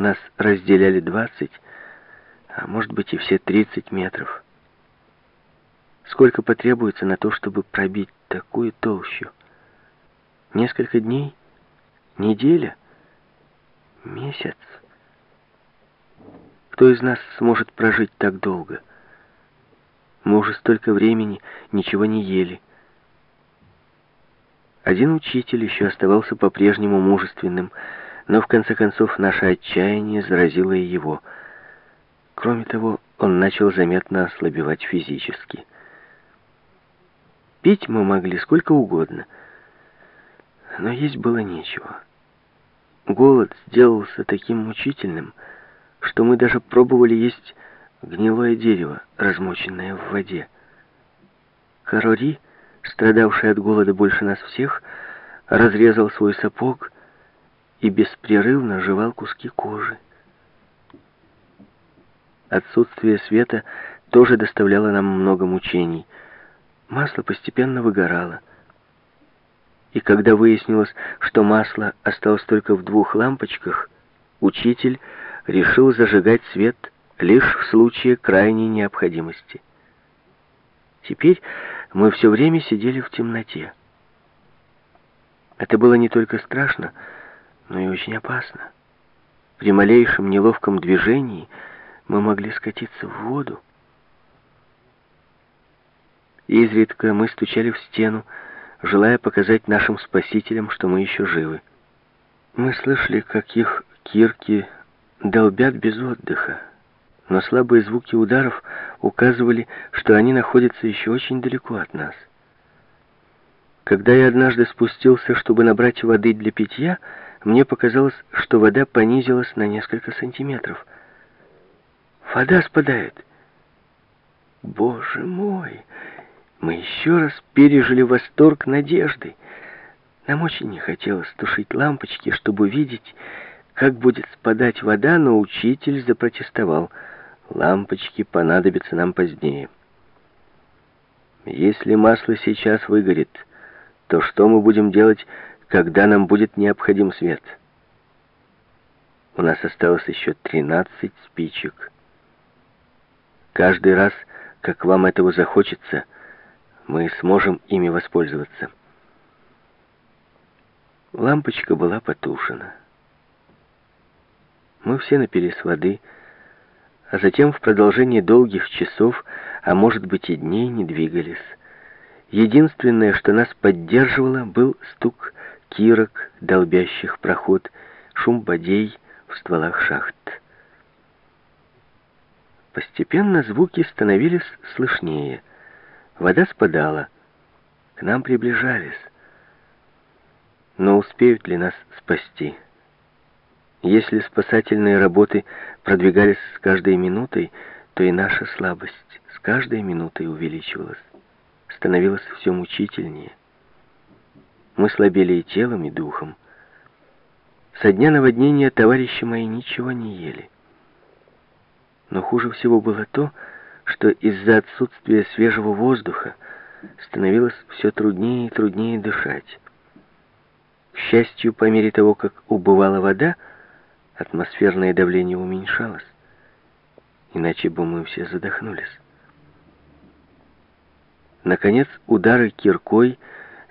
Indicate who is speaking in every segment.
Speaker 1: нас разделяли 20, а может быть и все 30 метров. Сколько потребуется на то, чтобы пробить такую толщу? Несколько дней? Неделя? Месяц? Кто из нас сможет прожить так долго? Мы уже столько времени ничего не ели. Один учитель еще оставался по-прежнему мужественным, но в конце концов наше отчаяние заразило и его. Кроме того, он начал заметно ослабевать физически. Пить мы могли сколько угодно, но есть было нечего. Голод сделался таким мучительным, что мы даже пробовали есть гнилое дерево, размоченное в воде. Карори, страдавший от голода больше нас всех, разрезал свой сапог и беспрерывно жевал куски кожи. Отсутствие света тоже доставляло нам много мучений. Масло постепенно выгорало. И когда выяснилось, что масло осталось только в двух лампочках, учитель решил зажигать свет лишь в случае крайней необходимости. Теперь мы все время сидели в темноте. Это было не только страшно, но и очень опасно. При малейшем неловком движении мы могли скатиться в воду. Изредка мы стучали в стену, желая показать нашим спасителям, что мы еще живы. Мы слышали, как их кирки долбят без отдыха но слабые звуки ударов указывали, что они находятся еще очень далеко от нас. Когда я однажды спустился, чтобы набрать воды для питья, мне показалось, что вода понизилась на несколько сантиметров. Вода спадает. Боже мой! Мы еще раз пережили восторг надежды. Нам очень не хотелось тушить лампочки, чтобы видеть, как будет спадать вода, но учитель запротестовал — Лампочки понадобятся нам позднее. Если масло сейчас выгорит, то что мы будем делать, когда нам будет необходим свет? У нас осталось еще 13 спичек. Каждый раз, как вам этого захочется, мы сможем ими воспользоваться. Лампочка была потушена. Мы все напились воды, а затем в продолжении долгих часов, а может быть и дней, не двигались. Единственное, что нас поддерживало, был стук кирок, долбящих проход, шум бодей в стволах шахт. Постепенно звуки становились слышнее. Вода спадала. К нам приближались. Но успеют ли нас спасти? Если спасательные работы продвигались с каждой минутой, то и наша слабость с каждой минутой увеличивалась, становилась все мучительнее. Мы слабели и телом, и духом. Со дня наводнения товарищи мои ничего не ели. Но хуже всего было то, что из-за отсутствия свежего воздуха становилось все труднее и труднее дышать. К счастью, по мере того, как убывала вода, атмосферное давление уменьшалось, иначе бы мы все задохнулись. Наконец, удары киркой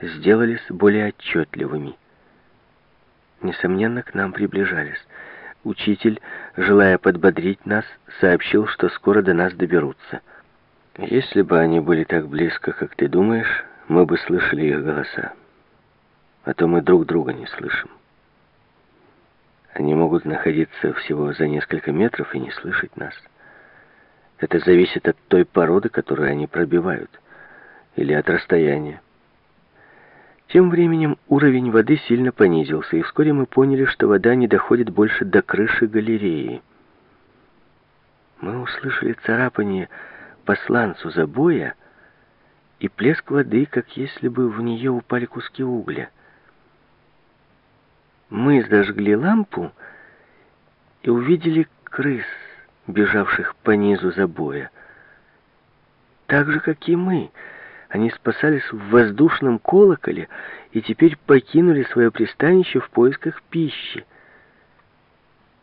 Speaker 1: сделались более отчетливыми. Несомненно, к нам приближались. Учитель, желая подбодрить нас, сообщил, что скоро до нас доберутся. Если бы они были так близко, как ты думаешь, мы бы слышали их голоса. А то мы друг друга не слышим. Они могут находиться всего за несколько метров и не слышать нас. Это зависит от той породы, которую они пробивают, или от расстояния. Тем временем уровень воды сильно понизился, и вскоре мы поняли, что вода не доходит больше до крыши галереи. Мы услышали царапание по сланцу забоя и плеск воды, как если бы в нее упали куски угля. Мы зажгли лампу и увидели крыс, бежавших по низу забоя. Так же, как и мы, они спасались в воздушном колоколе и теперь покинули свое пристанище в поисках пищи.